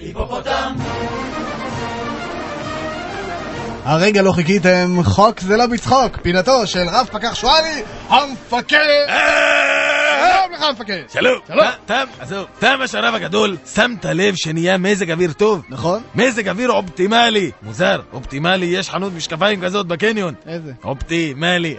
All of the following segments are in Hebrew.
היפופוטם! הרגע לא חיכיתם, חוק זה לא בצחוק, פינתו של רב פקח שואלי, המפקד! לך המפקד! שלום. שלום. תם, עזוב, תם השרב הגדול, שמת לב שנהיה מזג אוויר טוב? נכון? מזג אוויר אופטימלי. מוזר, אופטימלי, יש חנות משקפיים כזאת בקניון. איזה? אופטימלי.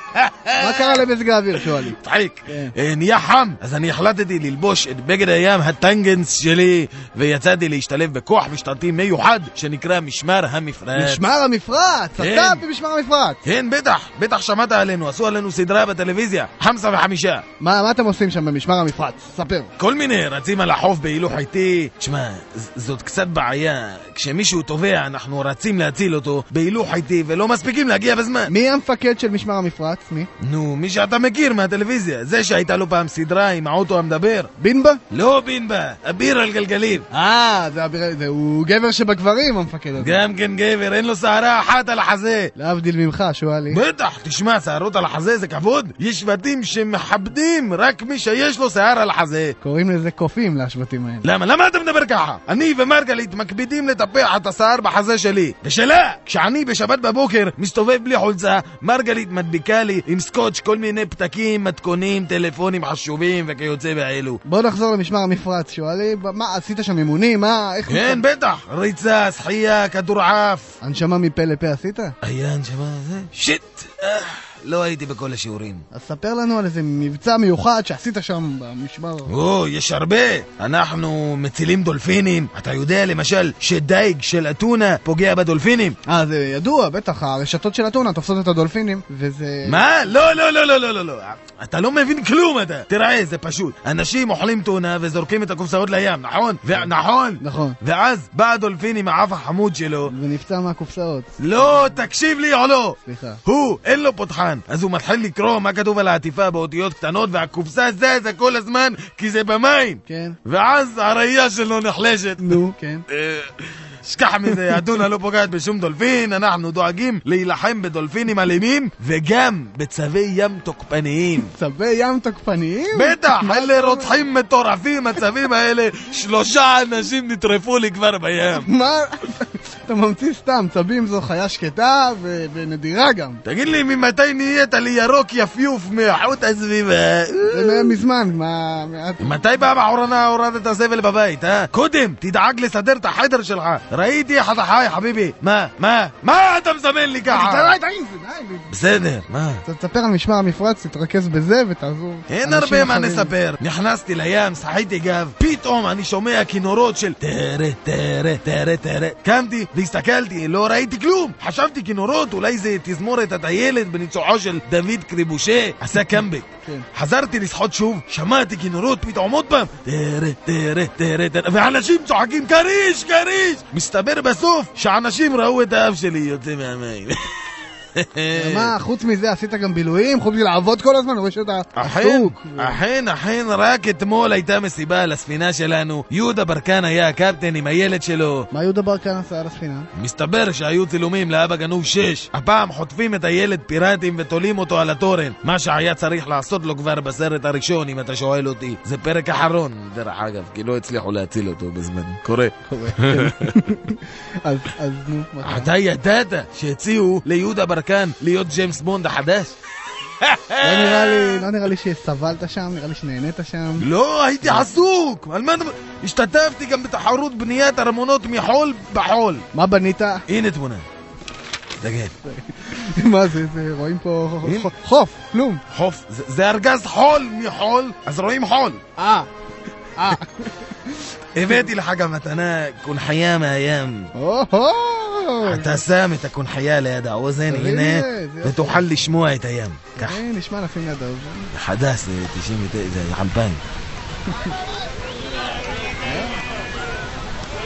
מה קרה למזג האוויר שואלי? צחיק. כן. אה, נהיה חם, אז אני החלטתי ללבוש את בגד הים הטנגנס שלי, ויצאתי להשתלב בכוח משטרתי מיוחד שנקרא משמר המפרץ. משמר המפרץ! כן. אתה במשמר המפרץ! כן, בטח, בטח שמעת עלינו, עשו עלינו סדרה בטלוויזיה, חמסה וחמישה. מה מה אתם עושים שם במשמר המפרץ? ספר. כל מיני רצים על החוף בהילוך איטי. תשמע, זאת קצת בעיה. כשמישהו טובע, אנחנו רצים להציל אותו בהילוך איטי ולא מספיקים להגיע בזמן. מי המפקד של משמר המפרץ? מי? נו, מי שאתה מכיר מהטלוויזיה, זה שהייתה לו פעם סדרה עם האוטו המדבר. בינבה? לא בינבה, אביר על גלגלים. אה, זה אביר... זה הוא גבר שבגברים המפקד הזה. גם כן גבר, אין לו שערה אחת על החזה. להבדיל ממך, שואלי. בטח, תשמע, שערות על החזה זה כבוד. יש שבטים שמכבדים רק מי שיש לו שיער על החזה. קוראים לזה קופים לשבטים האלה. למה? למה אתה מדבר ככה? אני ומרגלית מקפידים לטפח את השיער בחזה שלי. ושלה, כשאני בשבת בבוקר מסתובב בלי חולצה, מרגלית מדביקה לי עם סקוץ' כל מיני פתקים, מתכונים, טלפונים חשובים וכיוצא באלו. בוא נחזור למשמר המפרץ, שואלי. מה, עשית שם אימונים? מה, איך... כן, בטח. ריצה, שחייה, כדורעף. הנשמה מפה לפה עשית? היה הנשמה זה? שיט! לא הייתי בכל השיעורים. אז ספר לנו על איזה מבצע מיוחד שעשית שם במשמר. או, יש הרבה. אנחנו מצילים דולפינים. אתה יודע למשל שדייג של אתונה פוגע בדולפינים? אה, זה ידוע, בטח, הרשתות של אתונה תופסות את הדולפינים, וזה... מה? לא, לא, לא, לא, לא, לא, לא. אתה לא מבין כלום אתה. תראה, זה פשוט. אנשים אוכלים טונה וזורקים את הקופסאות לים, נכון? ו- נכון. נכון. ואז בא הדולפין עם האף החמוד שלו. ונפצע מהקופסאות. לא, תקשיב לי או לא. סליחה. הוא, אין לו פותחן. אז הוא מתחיל לקרוא מה כתוב על העטיפה באותיות קטנות, והקופסה זזה כל הזמן, כי זה במים. כן. ואז הראייה שלו נחלשת. נו, כן. שכח מזה, אתונה לא פוגעת בשום דולפין, אנחנו דואגים להילחם בדולפינים אלימים וגם בצווי ים תוקפניים. צבי ים תוקפניים? בטח, אלה רוצחים מטורפים, הצווים האלה, שלושה אנשים נטרפו לי כבר בים. מה? אתה ממציא סתם, צבים זו חיה שקטה ו- ונדירה גם. תגיד לי, ממתי נהיית לי ירוק יפיוף מאיכות הסביבה? זה מזמן, מה... מתי פעם האחרונה הורדת זבל בבית, אה? קודם, תדאג לסדר את החדר שלך. ראיתי איך אתה חי, חביבי. מה? מה? מה אתה מסמן לי ככה? די, די, די. בסדר, מה? תספר על משמר המפרץ, תתרכז בזה ותעזור. אין הרבה מה. לספר. נכנסתי לים, שחיתי גב, פתאום אני שומע כינורות של טרה, טרה, טרה, טרה. קמתי והסתכלתי, לא ראיתי כלום. חשבתי כינורות, אולי זה תזמורת הטיילת בניצוחו של דוד קריבושה, עשה קאמבק. כן. חזרתי לשחות שוב, שמעתי כינורות, פתאום עוד פעם, טרה, טרה, טרה, טרה, ואנשים צוחקים, כריש, כריש! מסתבר בסוף שאנשים ראו את האף שלי יוצא מהמים. מה, חוץ מזה עשית גם בילויים? חוץ מלעבוד כל הזמן? רואה שאתה עסוק. אכן, אכן, רק אתמול הייתה מסיבה על הספינה שלנו. יהודה ברקן היה הקפטן עם הילד שלו. מה יהודה ברקן עשה על הספינה? מסתבר שהיו צילומים לאבא גנוב 6. הפעם חוטפים את הילד פיראטים ותולים אותו על התורן. מה שהיה צריך לעשות לו כבר בסרט הראשון, אם אתה שואל אותי. זה פרק אחרון, דרך אגב, כי לא הצליחו להציל אותו בזמן. קורה. קורה. אז אז נו, מה? אתה ידעת שהציעו ליהודה ברקן להיות ג'יימס בונד החדש? לא נראה לי, לא נראה לי שסבלת שם, נראה לי שנהנית שם. לא, הייתי עסוק! על מה אתה... השתתפתי גם בתחרות בניית ארמונות מחול בחול. מה בנית? הנה תמונה. תגיד, מה זה, זה, רואים פה. חוף, כלום. חוף, זה, זה ארגז חול מחול, אז רואים חול. אה, אה. הבאתי לך גם מתנה, קונחייה מהים. או-הו. אתה שם את הקונחייה ליד האוזן, תראי, הנה, זה יופי. ותוכל לשמוע את הים. קח, נשמע לפי יד האוזן. חדש, זה 99, זה 2000.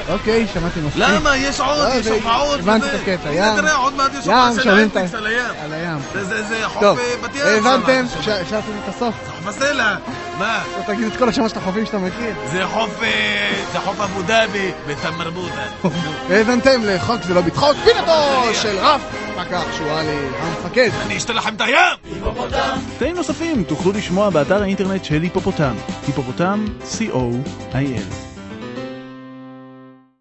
אוקיי, שמעתי מספיק. למה? יש עוד, לא, יש זה- הופעות. הבנתי וזה. את הקטע, הנה, ים. תראה, עוד מעט יש ים, הופעה של שומעים את ה- האנטיקס על הים. על הים. זה- זה זה חוף טוב, אה, בת ים. הבנתם? שם. ש- אפשר לעשות את הסוף? זה הסלע. מה? לא תגיד את כל השמות של החופים שאתה מכיר. זה חוף, אה, זה חוף אבו דאבי בתמרבוטה. האזנתם לחוק זה לא בצחוק, פינתו של רף פקח שואלי המפקד. אני אשתה לכם את הים! היפופוטם! קטעים נוספים תוכלו לשמוע באתר האינטרנט של היפופוטם, היפופוטם, co.il.